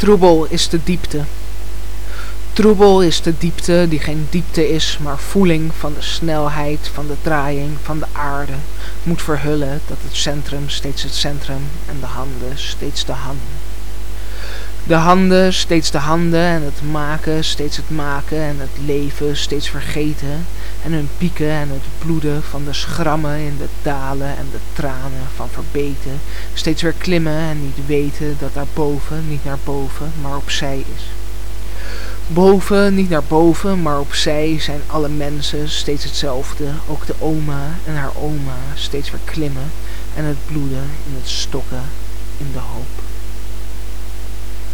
Troebel is de diepte. Troebel is de diepte die geen diepte is, maar voeling van de snelheid van de draaiing van de aarde moet verhullen dat het centrum steeds het centrum en de handen steeds de handen. De handen steeds de handen en het maken steeds het maken en het leven steeds vergeten en hun pieken en het bloeden van de schrammen in de dalen en de tranen van verbeten steeds weer klimmen en niet weten dat daarboven niet naar boven maar opzij is. Boven, niet naar boven, maar opzij zijn alle mensen steeds hetzelfde, ook de oma en haar oma steeds weer klimmen en het bloeden in het stokken.